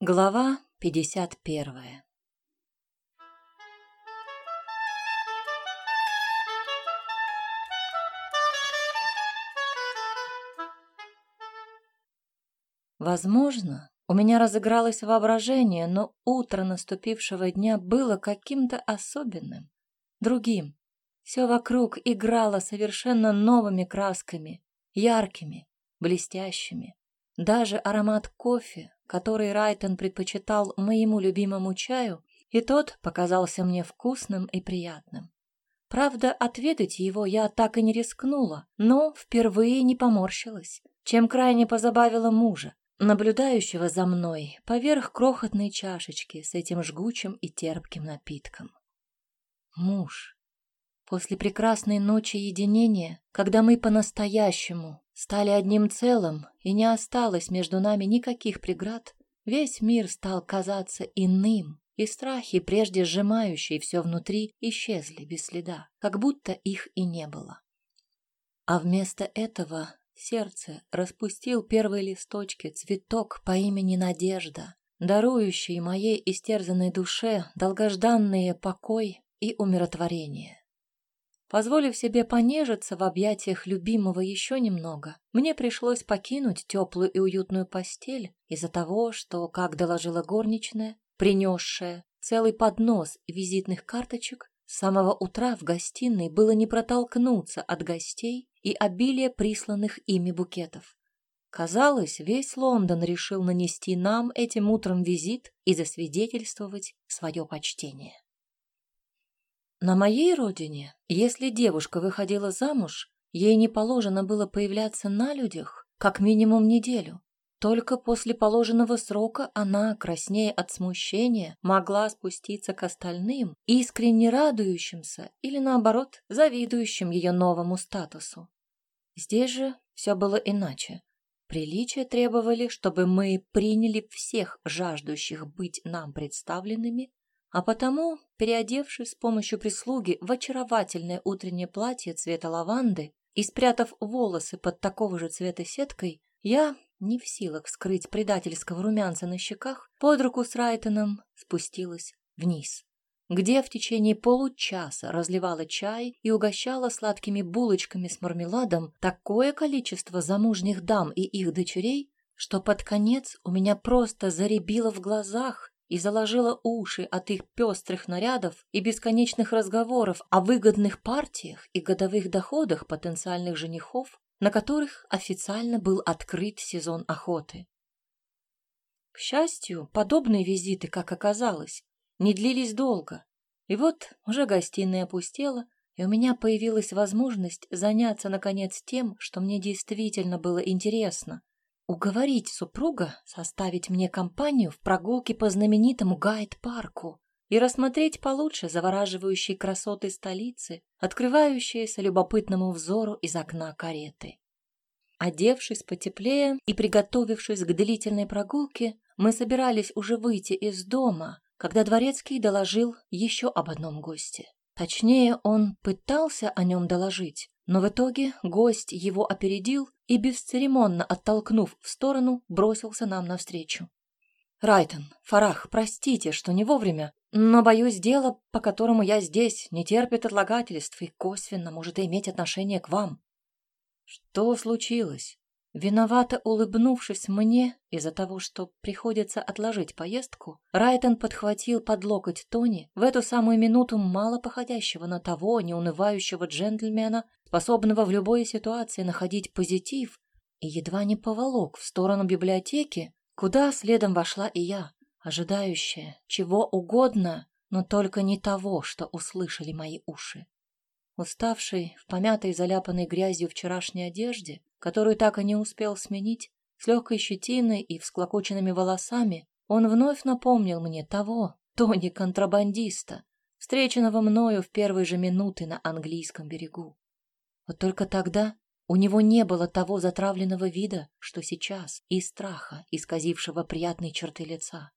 Глава 51 Возможно, у меня разыгралось воображение, но утро наступившего дня было каким-то особенным, другим. Все вокруг играло совершенно новыми красками, яркими, блестящими. Даже аромат кофе, который Райтон предпочитал моему любимому чаю, и тот показался мне вкусным и приятным. Правда, отведать его я так и не рискнула, но впервые не поморщилась, чем крайне позабавила мужа, наблюдающего за мной поверх крохотной чашечки с этим жгучим и терпким напитком. Муж. После прекрасной ночи единения, когда мы по-настоящему стали одним целым и не осталось между нами никаких преград, весь мир стал казаться иным, и страхи, прежде сжимающие все внутри, исчезли без следа, как будто их и не было. А вместо этого сердце распустил первые листочки цветок по имени Надежда, дарующий моей истерзанной душе долгожданные покой и умиротворение. Позволив себе понежиться в объятиях любимого еще немного, мне пришлось покинуть теплую и уютную постель из-за того, что, как доложила горничная, принесшая целый поднос визитных карточек, с самого утра в гостиной было не протолкнуться от гостей и обилия присланных ими букетов. Казалось, весь Лондон решил нанести нам этим утром визит и засвидетельствовать свое почтение. На моей родине, если девушка выходила замуж, ей не положено было появляться на людях как минимум неделю. Только после положенного срока она, краснея от смущения, могла спуститься к остальным, искренне радующимся или, наоборот, завидующим ее новому статусу. Здесь же все было иначе. Приличия требовали, чтобы мы приняли всех жаждущих быть нам представленными а потому, переодевшись с помощью прислуги в очаровательное утреннее платье цвета лаванды и спрятав волосы под такого же цвета сеткой, я, не в силах скрыть предательского румянца на щеках, под руку с Райтоном спустилась вниз, где в течение получаса разливала чай и угощала сладкими булочками с мармеладом такое количество замужних дам и их дочерей, что под конец у меня просто заребило в глазах и заложила уши от их пестрых нарядов и бесконечных разговоров о выгодных партиях и годовых доходах потенциальных женихов, на которых официально был открыт сезон охоты. К счастью, подобные визиты, как оказалось, не длились долго, и вот уже гостиная опустела, и у меня появилась возможность заняться, наконец, тем, что мне действительно было интересно, уговорить супруга составить мне компанию в прогулке по знаменитому Гайд-парку и рассмотреть получше завораживающие красоты столицы, открывающиеся любопытному взору из окна кареты. Одевшись потеплее и приготовившись к длительной прогулке, мы собирались уже выйти из дома, когда дворецкий доложил еще об одном госте. Точнее, он пытался о нем доложить, но в итоге гость его опередил и, бесцеремонно оттолкнув в сторону, бросился нам навстречу. «Райтон, Фарах, простите, что не вовремя, но, боюсь, дело, по которому я здесь, не терпит отлагательств и косвенно может иметь отношение к вам». «Что случилось?» Виновато улыбнувшись мне из-за того, что приходится отложить поездку, Райтон подхватил под локоть Тони в эту самую минуту мало походящего на того неунывающего джентльмена, способного в любой ситуации находить позитив, и едва не поволок в сторону библиотеки, куда следом вошла и я, ожидающая чего угодно, но только не того, что услышали мои уши. Уставший, в помятой заляпанной грязью вчерашней одежде, которую так и не успел сменить, с легкой щетиной и всклокоченными волосами, он вновь напомнил мне того, Тони-контрабандиста, встреченного мною в первые же минуты на английском берегу. Вот только тогда у него не было того затравленного вида, что сейчас, и страха, исказившего приятные черты лица.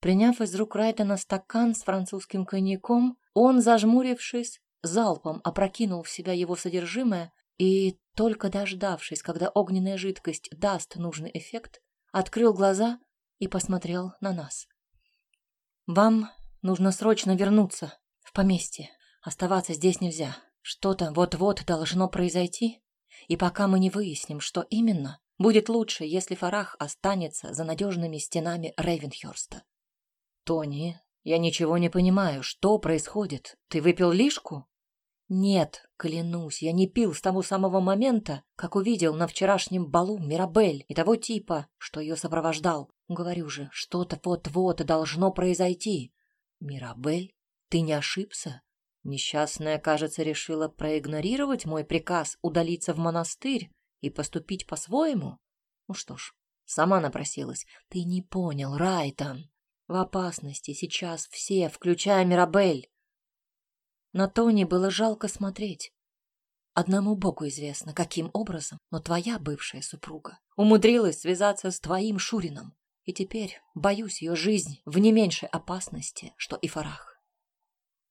Приняв из рук Райтона стакан с французским коньяком, он, зажмурившись, залпом опрокинул в себя его содержимое и, только дождавшись, когда огненная жидкость даст нужный эффект, открыл глаза и посмотрел на нас. «Вам нужно срочно вернуться в поместье. Оставаться здесь нельзя. Что-то вот-вот должно произойти, и пока мы не выясним, что именно, будет лучше, если Фарах останется за надежными стенами Рейвенхёрста. «Тони, я ничего не понимаю. Что происходит? Ты выпил лишку?» «Нет, клянусь, я не пил с того самого момента, как увидел на вчерашнем балу Мирабель и того типа, что ее сопровождал. Говорю же, что-то вот-вот должно произойти». «Мирабель? Ты не ошибся?» Несчастная, кажется, решила проигнорировать мой приказ удалиться в монастырь и поступить по-своему. Ну что ж, сама напросилась. Ты не понял, Райтон. В опасности сейчас все, включая Мирабель. На Тони было жалко смотреть. Одному Богу известно, каким образом, но твоя бывшая супруга умудрилась связаться с твоим Шурином, и теперь боюсь ее жизнь в не меньшей опасности, что и Фарах.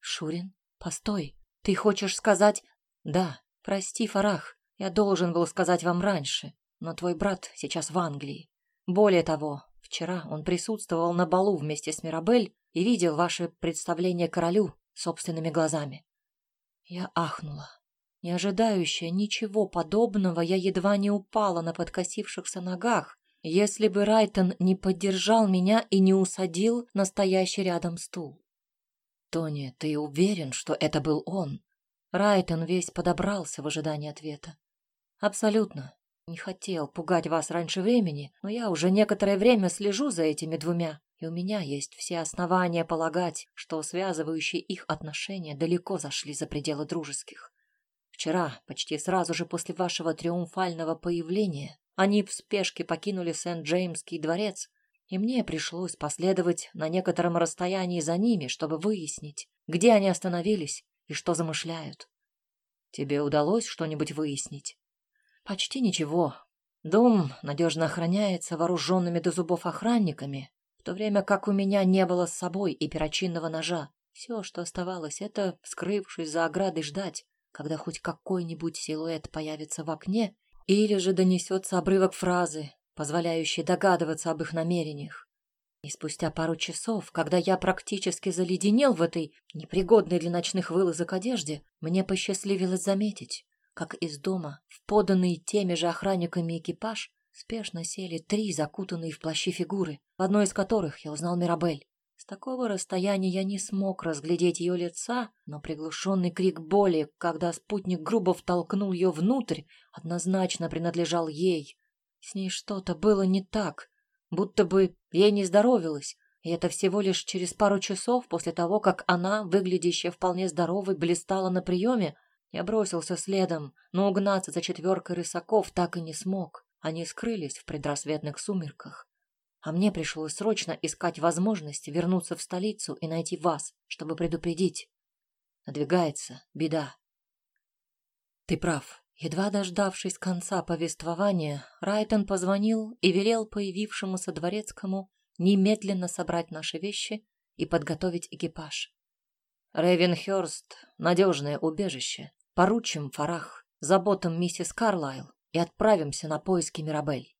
Шурин? Постой, ты хочешь сказать... Да, прости, Фарах, я должен был сказать вам раньше, но твой брат сейчас в Англии. Более того, вчера он присутствовал на балу вместе с Мирабель и видел ваше представление королю собственными глазами. Я ахнула. Не ожидающая ничего подобного, я едва не упала на подкосившихся ногах, если бы Райтон не поддержал меня и не усадил настоящий рядом стул. «Тони, ты уверен, что это был он?» Райтон весь подобрался в ожидании ответа. «Абсолютно. Не хотел пугать вас раньше времени, но я уже некоторое время слежу за этими двумя, и у меня есть все основания полагать, что связывающие их отношения далеко зашли за пределы дружеских. Вчера, почти сразу же после вашего триумфального появления, они в спешке покинули Сент-Джеймский дворец и мне пришлось последовать на некотором расстоянии за ними, чтобы выяснить, где они остановились и что замышляют. Тебе удалось что-нибудь выяснить? Почти ничего. Дом надежно охраняется вооруженными до зубов охранниками, в то время как у меня не было с собой и перочинного ножа. Все, что оставалось, это, скрывшись за оградой, ждать, когда хоть какой-нибудь силуэт появится в окне или же донесется обрывок фразы, позволяющий догадываться об их намерениях. И спустя пару часов, когда я практически заледенел в этой непригодной для ночных вылазок одежде, мне посчастливилось заметить, как из дома в поданный теми же охранниками экипаж спешно сели три закутанные в плащи фигуры, в одной из которых я узнал Мирабель. С такого расстояния я не смог разглядеть ее лица, но приглушенный крик боли, когда спутник грубо втолкнул ее внутрь, однозначно принадлежал ей. С ней что-то было не так, будто бы ей не здоровилось, и это всего лишь через пару часов после того, как она, выглядящая вполне здоровой, блистала на приеме, я бросился следом, но угнаться за четверкой рысаков так и не смог. Они скрылись в предрассветных сумерках. А мне пришлось срочно искать возможность вернуться в столицу и найти вас, чтобы предупредить. Надвигается беда. Ты прав. Едва дождавшись конца повествования, Райтон позвонил и велел появившемуся дворецкому немедленно собрать наши вещи и подготовить экипаж. Рейвенхёрст — надежное убежище. Поручим Фарах заботам миссис Карлайл и отправимся на поиски Мирабель.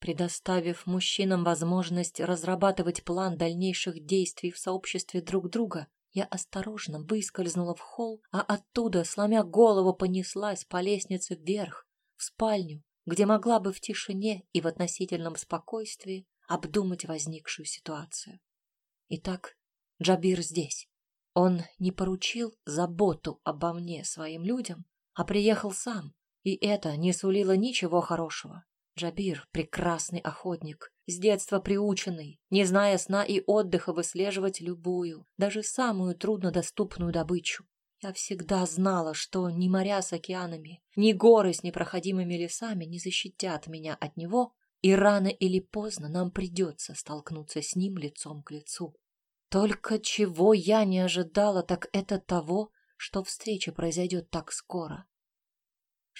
Предоставив мужчинам возможность разрабатывать план дальнейших действий в сообществе друг друга, я осторожно выскользнула в холл, а оттуда, сломя голову, понеслась по лестнице вверх, в спальню, где могла бы в тишине и в относительном спокойствии обдумать возникшую ситуацию. Итак, Джабир здесь. Он не поручил заботу обо мне своим людям, а приехал сам, и это не сулило ничего хорошего. Джабир — прекрасный охотник, с детства приученный, не зная сна и отдыха выслеживать любую, даже самую труднодоступную добычу. Я всегда знала, что ни моря с океанами, ни горы с непроходимыми лесами не защитят меня от него, и рано или поздно нам придется столкнуться с ним лицом к лицу. Только чего я не ожидала, так это того, что встреча произойдет так скоро.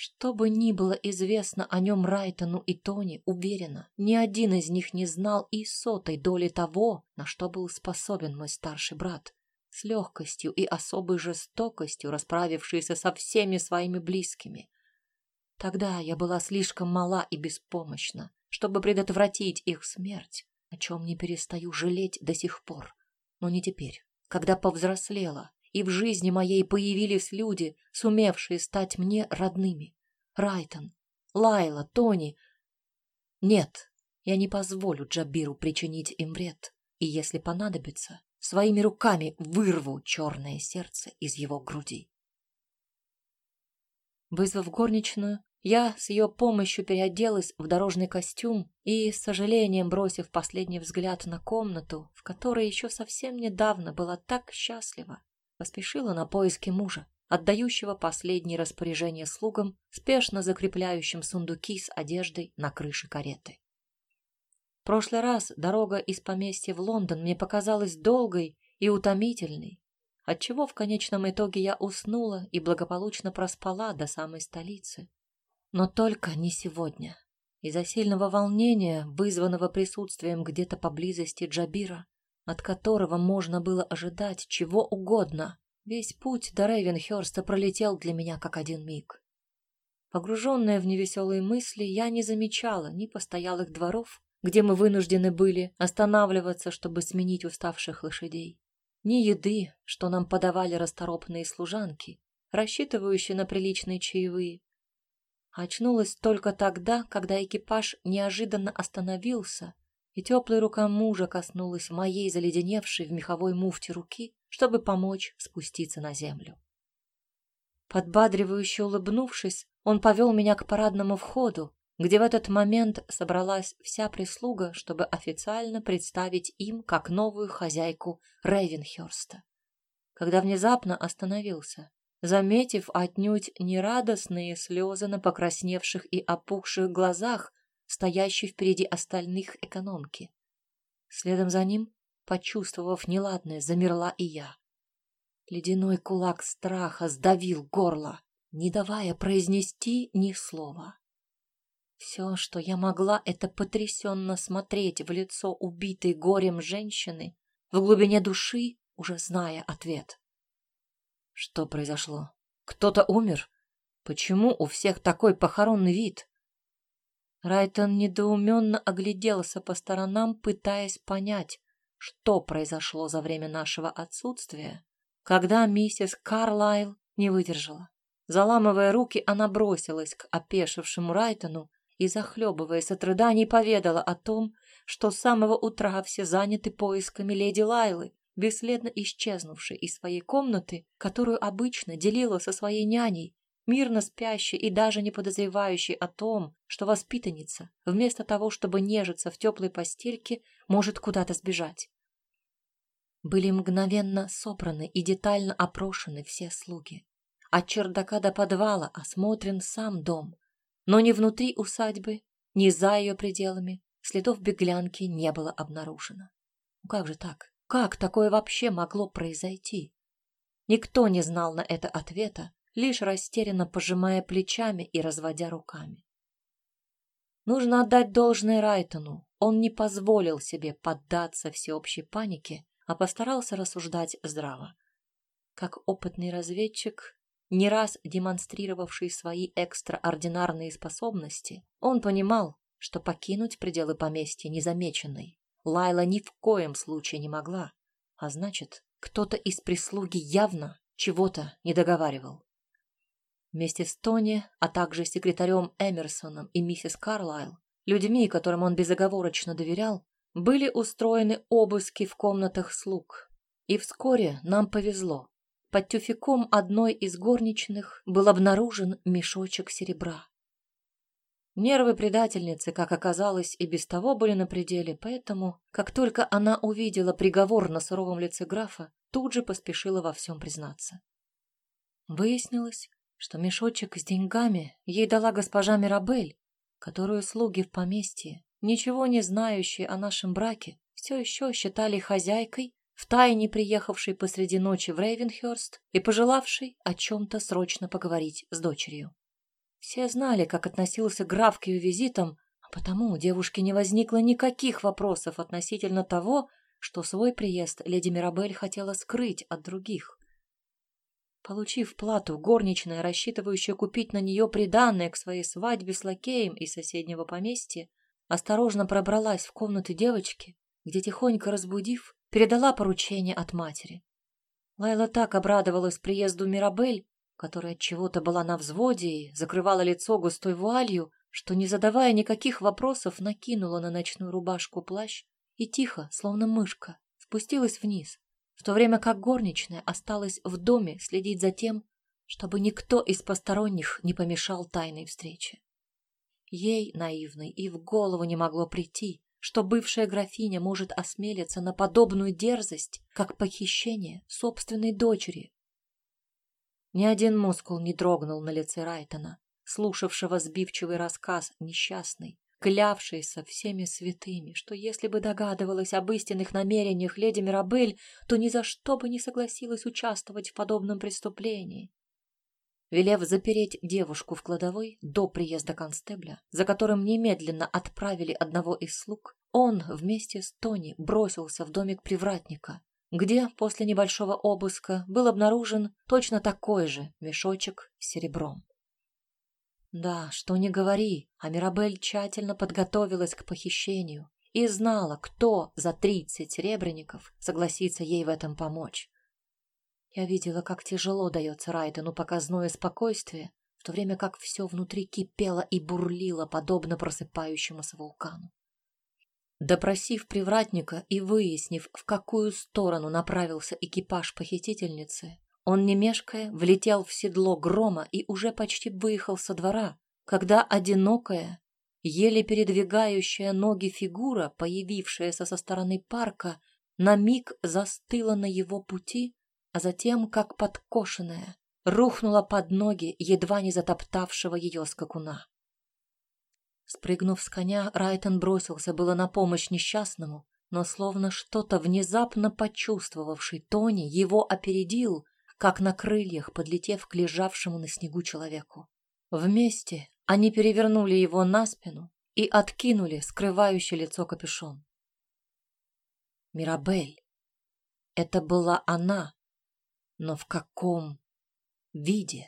Что бы ни было известно о нем Райтону и Тони, уверена, ни один из них не знал и сотой доли того, на что был способен мой старший брат. С легкостью и особой жестокостью расправившийся со всеми своими близкими. Тогда я была слишком мала и беспомощна, чтобы предотвратить их смерть, о чем не перестаю жалеть до сих пор. Но не теперь, когда повзрослела, и в жизни моей появились люди, сумевшие стать мне родными. Райтон, Лайла, Тони. Нет, я не позволю Джабиру причинить им вред, и если понадобится, своими руками вырву черное сердце из его груди. Вызвав горничную, я с ее помощью переоделась в дорожный костюм и, с сожалением бросив последний взгляд на комнату, в которой еще совсем недавно была так счастлива, поспешила на поиски мужа, отдающего последние распоряжения слугам, спешно закрепляющим сундуки с одеждой на крыше кареты. В прошлый раз дорога из поместья в Лондон мне показалась долгой и утомительной, отчего в конечном итоге я уснула и благополучно проспала до самой столицы. Но только не сегодня. Из-за сильного волнения, вызванного присутствием где-то поблизости Джабира, от которого можно было ожидать чего угодно, весь путь до Рейвенхёрста пролетел для меня как один миг. Погруженная в невеселые мысли, я не замечала ни постоялых дворов, где мы вынуждены были останавливаться, чтобы сменить уставших лошадей, ни еды, что нам подавали расторопные служанки, рассчитывающие на приличные чаевые, Очнулась только тогда, когда экипаж неожиданно остановился, и теплая рука мужа коснулась моей заледеневшей в меховой муфте руки, чтобы помочь спуститься на землю. Подбадривающе улыбнувшись, он повел меня к парадному входу, где в этот момент собралась вся прислуга, чтобы официально представить им как новую хозяйку Рейвенхёрста. Когда внезапно остановился, заметив отнюдь нерадостные слезы на покрасневших и опухших глазах, стоящей впереди остальных экономки. Следом за ним, почувствовав неладное, замерла и я. Ледяной кулак страха сдавил горло, не давая произнести ни слова. Все, что я могла, это потрясенно смотреть в лицо убитой горем женщины, в глубине души уже зная ответ. Что произошло? Кто-то умер? Почему у всех такой похоронный вид? Райтон недоуменно огляделся по сторонам, пытаясь понять, что произошло за время нашего отсутствия, когда миссис Карлайл не выдержала. Заламывая руки, она бросилась к опешившему Райтону и, захлебываясь от рыданий, поведала о том, что с самого утра все заняты поисками леди Лайлы, бесследно исчезнувшей из своей комнаты, которую обычно делила со своей няней, мирно спящей и даже не подозревающей о том, что воспитанница, вместо того, чтобы нежиться в теплой постельке, может куда-то сбежать. Были мгновенно собраны и детально опрошены все слуги. От чердака до подвала осмотрен сам дом, но ни внутри усадьбы, ни за ее пределами следов беглянки не было обнаружено. Как же так? Как такое вообще могло произойти? Никто не знал на это ответа, лишь растерянно пожимая плечами и разводя руками. Нужно отдать должное Райтону. Он не позволил себе поддаться всеобщей панике, а постарался рассуждать здраво. Как опытный разведчик, не раз демонстрировавший свои экстраординарные способности, он понимал, что покинуть пределы поместья незамеченной Лайла ни в коем случае не могла, а значит, кто-то из прислуги явно чего-то не договаривал. Вместе с Тони, а также секретарем Эмерсоном и миссис Карлайл, людьми, которым он безоговорочно доверял, были устроены обыски в комнатах слуг. И вскоре нам повезло. Под тюфяком одной из горничных был обнаружен мешочек серебра. Нервы предательницы, как оказалось, и без того были на пределе, поэтому, как только она увидела приговор на суровом лице графа, тут же поспешила во всем признаться. Выяснилось, что мешочек с деньгами ей дала госпожа Мирабель, которую слуги в поместье, ничего не знающие о нашем браке, все еще считали хозяйкой, втайне приехавшей посреди ночи в Рейвенхёрст и пожелавшей о чем-то срочно поговорить с дочерью. Все знали, как относился граф к ее визитам, а потому у девушки не возникло никаких вопросов относительно того, что свой приезд леди Мирабель хотела скрыть от других. Получив плату, горничная, рассчитывающая купить на нее приданное к своей свадьбе с лакеем из соседнего поместья, осторожно пробралась в комнаты девочки где, тихонько разбудив, передала поручение от матери. Лайла так обрадовалась приезду Мирабель, которая от чего-то была на взводе и закрывала лицо густой вуалью, что, не задавая никаких вопросов, накинула на ночную рубашку плащ и тихо, словно мышка, спустилась вниз, в то время как горничная осталась в доме следить за тем, чтобы никто из посторонних не помешал тайной встрече. Ей, наивной, и в голову не могло прийти, что бывшая графиня может осмелиться на подобную дерзость, как похищение собственной дочери. Ни один мускул не дрогнул на лице Райтона, слушавшего сбивчивый рассказ несчастной, клявшейся всеми святыми, что если бы догадывалась об истинных намерениях леди Мирабель, то ни за что бы не согласилась участвовать в подобном преступлении. Велев запереть девушку в кладовой до приезда констебля, за которым немедленно отправили одного из слуг, он вместе с Тони бросился в домик привратника, где после небольшого обыска был обнаружен точно такой же мешочек с серебром. Да, что не говори, а Мирабель тщательно подготовилась к похищению и знала, кто за тридцать серебряников согласится ей в этом помочь. Я видела, как тяжело дается Райдену показное спокойствие, в то время как все внутри кипело и бурлило, подобно просыпающемуся вулкану. Допросив привратника и выяснив, в какую сторону направился экипаж похитительницы, он, не мешкая, влетел в седло грома и уже почти выехал со двора, когда одинокая, еле передвигающая ноги фигура, появившаяся со стороны парка, на миг застыла на его пути а затем, как подкошенная, рухнула под ноги едва не затоптавшего ее скакуна. Спрыгнув с коня, Райтон бросился было на помощь несчастному, но словно что-то внезапно почувствовавший Тони его опередил, как на крыльях, подлетев к лежавшему на снегу человеку. Вместе они перевернули его на спину и откинули скрывающее лицо капюшон. Мирабель. Это была она, но в каком виде?